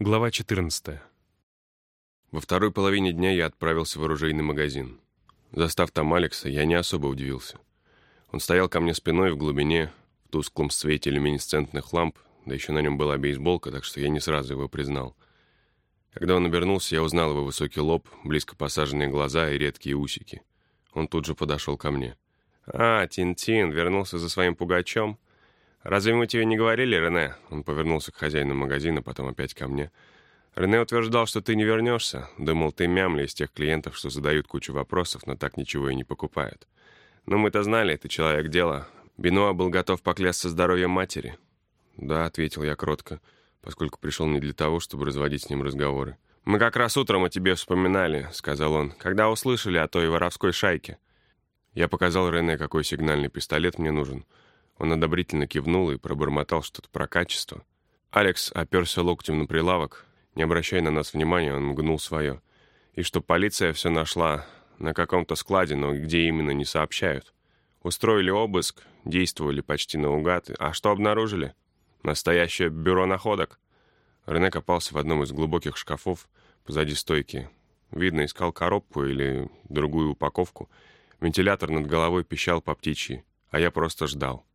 Глава 14. Во второй половине дня я отправился в оружейный магазин. Застав там Алекса, я не особо удивился. Он стоял ко мне спиной в глубине, в тусклом свете люминесцентных ламп, да еще на нем была бейсболка, так что я не сразу его признал. Когда он обернулся, я узнал его высокий лоб, близко посаженные глаза и редкие усики. Он тут же подошел ко мне. «А, Тин-Тин, вернулся за своим пугачом?» «Разве мы тебе не говорили, Рене?» Он повернулся к хозяину магазина, потом опять ко мне. «Рене утверждал, что ты не вернешься. Думал, ты мямля из тех клиентов, что задают кучу вопросов, но так ничего и не покупают. Но мы-то знали, ты человек дела. Бенуа был готов поклясться здоровьем матери». «Да», — ответил я кротко, поскольку пришел не для того, чтобы разводить с ним разговоры. «Мы как раз утром о тебе вспоминали», — сказал он, «когда услышали о той воровской шайке». Я показал Рене, какой сигнальный пистолет мне нужен — он одобрительно кивнул и пробормотал что-то про качество. Алекс оперся локтем на прилавок. Не обращая на нас внимания, он мгнул свое. И что полиция все нашла на каком-то складе, но где именно не сообщают. Устроили обыск, действовали почти наугад. А что обнаружили? Настоящее бюро находок. Рене копался в одном из глубоких шкафов позади стойки. Видно, искал коробку или другую упаковку. Вентилятор над головой пищал по птичьи, а я просто ждал.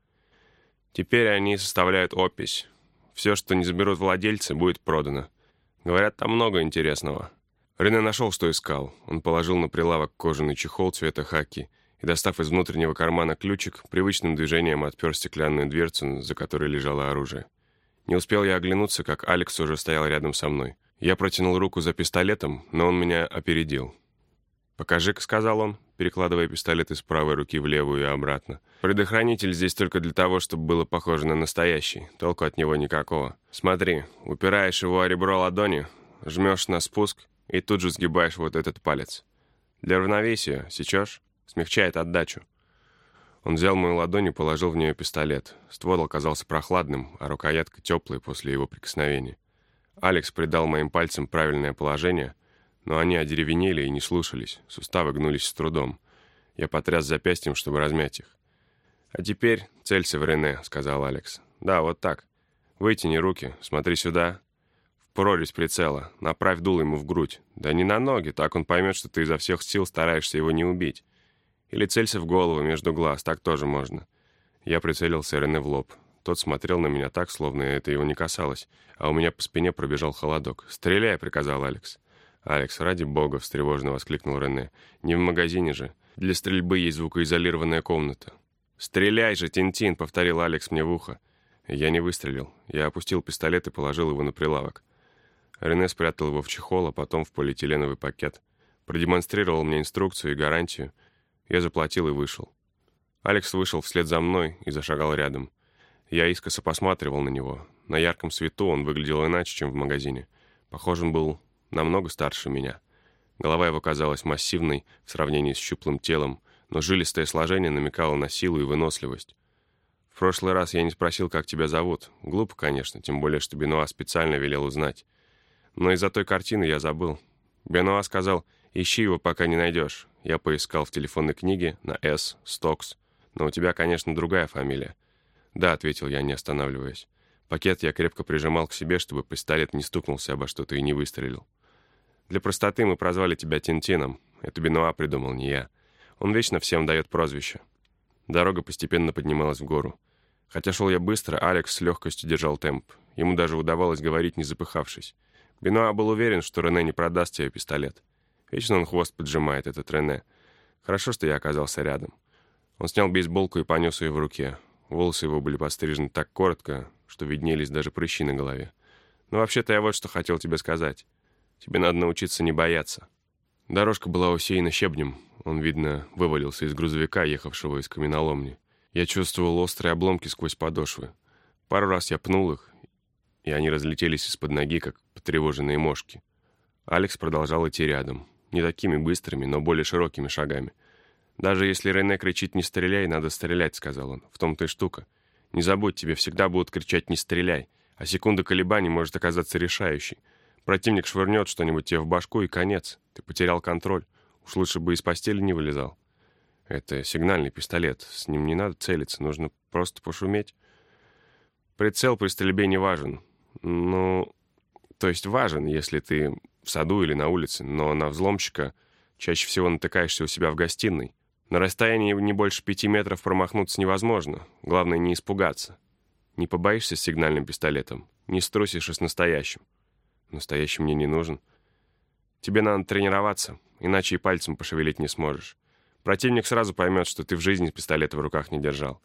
Теперь они составляют опись. Все, что не заберут владельцы, будет продано. Говорят, там много интересного. Рене нашел, что искал. Он положил на прилавок кожаный чехол цвета хаки и, достав из внутреннего кармана ключик, привычным движением отпер стеклянную дверцу, за которой лежало оружие. Не успел я оглянуться, как Алекс уже стоял рядом со мной. Я протянул руку за пистолетом, но он меня опередил. «Покажи-ка», — сказал он, перекладывая пистолет из правой руки в левую и обратно. «Предохранитель здесь только для того, чтобы было похоже на настоящий. Толку от него никакого. Смотри, упираешь его о ребро ладони, жмешь на спуск и тут же сгибаешь вот этот палец. Для равновесия, сечешь? Смягчает отдачу». Он взял мою ладонь и положил в нее пистолет. Ствол оказался прохладным, а рукоятка теплой после его прикосновения. Алекс придал моим пальцам правильное положение — но они одеревенели и не слушались, суставы гнулись с трудом. Я потряс запястьем, чтобы размять их. «А теперь целься в Рене», — сказал Алекс. «Да, вот так. Вытяни руки, смотри сюда. В прорезь прицела, направь дул ему в грудь. Да не на ноги, так он поймет, что ты изо всех сил стараешься его не убить. Или целься в голову между глаз, так тоже можно». Я прицелился Рене в лоб. Тот смотрел на меня так, словно это его не касалось, а у меня по спине пробежал холодок. «Стреляй», — приказал Алекс. «Алекс, ради бога!» — встревоженно воскликнул Рене. «Не в магазине же. Для стрельбы есть звукоизолированная комната». «Стреляй же, Тинтин!» — повторил Алекс мне в ухо. Я не выстрелил. Я опустил пистолет и положил его на прилавок. Рене спрятал его в чехол, а потом в полиэтиленовый пакет. Продемонстрировал мне инструкцию и гарантию. Я заплатил и вышел. Алекс вышел вслед за мной и зашагал рядом. Я искоса посматривал на него. На ярком свету он выглядел иначе, чем в магазине. Похож он был намного старше меня. Голова его казалась массивной в сравнении с щуплым телом, но жилистое сложение намекало на силу и выносливость. В прошлый раз я не спросил, как тебя зовут. Глупо, конечно, тем более, что Бенуа специально велел узнать. Но из-за той картины я забыл. Бенуа сказал, ищи его, пока не найдешь. Я поискал в телефонной книге на «С», «Стокс». Но у тебя, конечно, другая фамилия. «Да», — ответил я, не останавливаясь. Пакет я крепко прижимал к себе, чтобы пистолет не стукнулся обо что-то и не выстрелил. Для простоты мы прозвали тебя Тинтином. Это Бенуа придумал, не я. Он вечно всем дает прозвище. Дорога постепенно поднималась в гору. Хотя шел я быстро, Алекс с легкостью держал темп. Ему даже удавалось говорить, не запыхавшись. Бенуа был уверен, что Рене не продаст тебе пистолет. Вечно он хвост поджимает, этот Рене. Хорошо, что я оказался рядом. Он снял бейсболку и понес ее в руке. Волосы его были пострижены так коротко, что виднелись даже прыщи на голове. Но вообще-то я вот что хотел тебе сказать. Тебе надо научиться не бояться». Дорожка была усеяна щебнем. Он, видно, вывалился из грузовика, ехавшего из каменоломни. Я чувствовал острые обломки сквозь подошвы. Пару раз я пнул их, и они разлетелись из-под ноги, как потревоженные мошки. Алекс продолжал идти рядом. Не такими быстрыми, но более широкими шагами. «Даже если Рене кричит «не стреляй», надо стрелять», — сказал он. «В том-то и штука. Не забудь, тебе всегда будут кричать «не стреляй», а секунда колебаний может оказаться решающей. Противник швырнет что-нибудь тебе в башку, и конец. Ты потерял контроль. Уж лучше бы из постели не вылезал. Это сигнальный пистолет. С ним не надо целиться, нужно просто пошуметь. Прицел при стрельбе не важен. Ну, То есть важен, если ты в саду или на улице, но на взломщика чаще всего натыкаешься у себя в гостиной. На расстоянии не больше пяти метров промахнуться невозможно. Главное не испугаться. Не побоишься с сигнальным пистолетом, не струсишь и с настоящим. Настоящий мне не нужен. Тебе надо тренироваться, иначе и пальцем пошевелить не сможешь. Противник сразу поймет, что ты в жизни пистолет в руках не держал.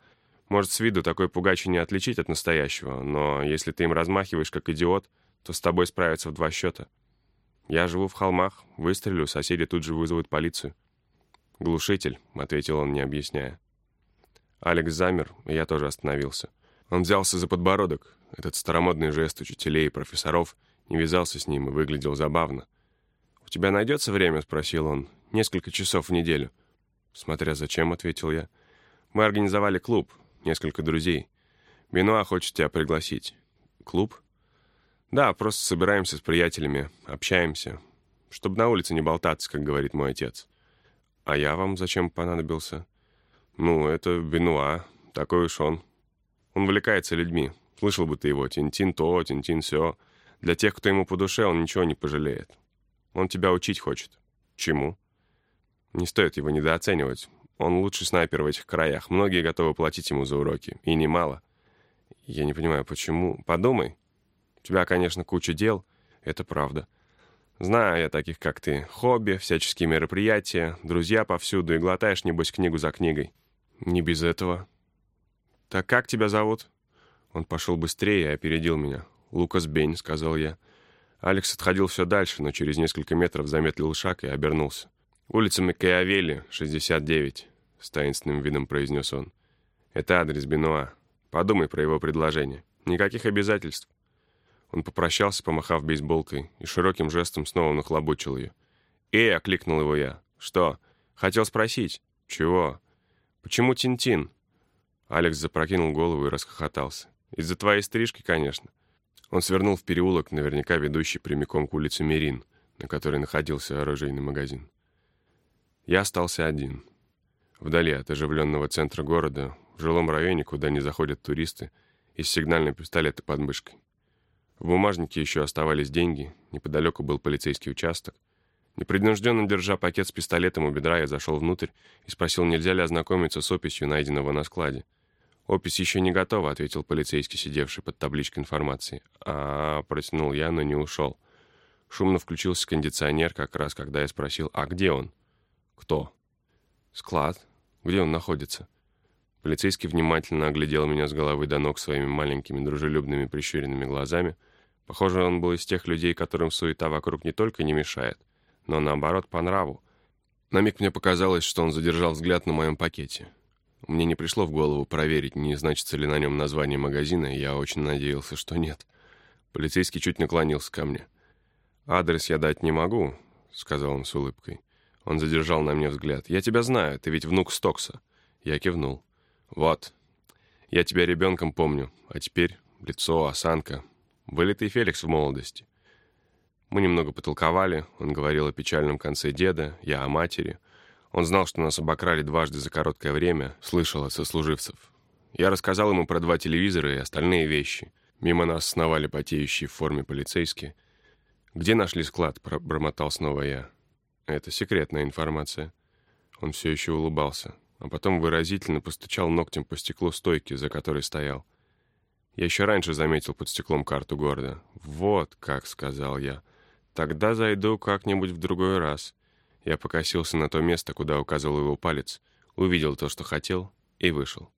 Может, с виду такой пугач не отличить от настоящего, но если ты им размахиваешь как идиот, то с тобой справятся в два счета. Я живу в холмах, выстрелю, соседи тут же вызовут полицию. «Глушитель», — ответил он, не объясняя. Алекс замер, и я тоже остановился. Он взялся за подбородок. Этот старомодный жест учителей и профессоров не вязался с ним и выглядел забавно. «У тебя найдется время?» — спросил он. «Несколько часов в неделю». «Смотря зачем», — ответил я. «Мы организовали клуб, несколько друзей. Бенуа хочет тебя пригласить». «Клуб?» «Да, просто собираемся с приятелями, общаемся, чтобы на улице не болтаться, как говорит мой отец». «А я вам зачем понадобился?» «Ну, это Бенуа, такой уж он. Он увлекается людьми. Слышал бы ты его, тин-тин то, тин-тин сё. Для тех, кто ему по душе, он ничего не пожалеет. Он тебя учить хочет». «Чему?» «Не стоит его недооценивать. Он лучший снайпер в этих краях. Многие готовы платить ему за уроки. И немало. Я не понимаю, почему. Подумай. У тебя, конечно, куча дел. Это правда. Знаю я таких, как ты. Хобби, всяческие мероприятия, друзья повсюду, и глотаешь, небось, книгу за книгой. Не без этого. Так как тебя зовут? Он пошел быстрее и опередил меня. «Лукас Бень», — сказал я. Алекс отходил все дальше, но через несколько метров замедлил шаг и обернулся. «Улица Макиавелли, 69», — с таинственным видом произнес он. «Это адрес Бенуа. Подумай про его предложение. Никаких обязательств». Он попрощался, помахав бейсболкой, и широким жестом снова нахлобучил ее. «Эй!» — окликнул его я. «Что? Хотел спросить». «Чего?» «Почему Тинтин?» Алекс запрокинул голову и расхохотался. «Из-за твоей стрижки, конечно». Он свернул в переулок, наверняка ведущий прямиком к улице Мерин, на которой находился оружейный магазин. Я остался один. Вдали от оживленного центра города, в жилом районе, куда не заходят туристы, и с сигнальным пистолетом под мышкой. В бумажнике еще оставались деньги, неподалеку был полицейский участок. Непреднужденно держа пакет с пистолетом у бедра, я зашел внутрь и спросил, нельзя ли ознакомиться с описью, найденного на складе. «Опись еще не готова», — ответил полицейский, сидевший под табличкой информации. а, протянул я, но не ушел. Шумно включился кондиционер, как раз когда я спросил, «А где он?» «Кто?» «Склад. Где он находится?» Полицейский внимательно оглядел меня с головы до ног своими маленькими дружелюбными прищуренными глазами. Похоже, он был из тех людей, которым суета вокруг не только не мешает, но, наоборот, по нраву. На миг мне показалось, что он задержал взгляд на моем пакете. Мне не пришло в голову проверить, не значится ли на нем название магазина, я очень надеялся, что нет. Полицейский чуть наклонился ко мне. «Адрес я дать не могу», — сказал он с улыбкой. Он задержал на мне взгляд. «Я тебя знаю, ты ведь внук Стокса». Я кивнул. «Вот. Я тебя ребенком помню, а теперь лицо, осанка. Вылитый Феликс в молодости». Мы немного потолковали, он говорил о печальном конце деда, я о матери. Он знал, что нас обокрали дважды за короткое время, слышал от сослуживцев. Я рассказал ему про два телевизора и остальные вещи. Мимо нас сновали потеющие в форме полицейские. «Где нашли склад?» — пробормотал снова я. Это секретная информация. Он все еще улыбался, а потом выразительно постучал ногтем по стеклу стойки, за которой стоял. Я еще раньше заметил под стеклом карту города. «Вот как», — сказал я. «Тогда зайду как-нибудь в другой раз». Я покосился на то место, куда указывал его палец, увидел то, что хотел, и вышел.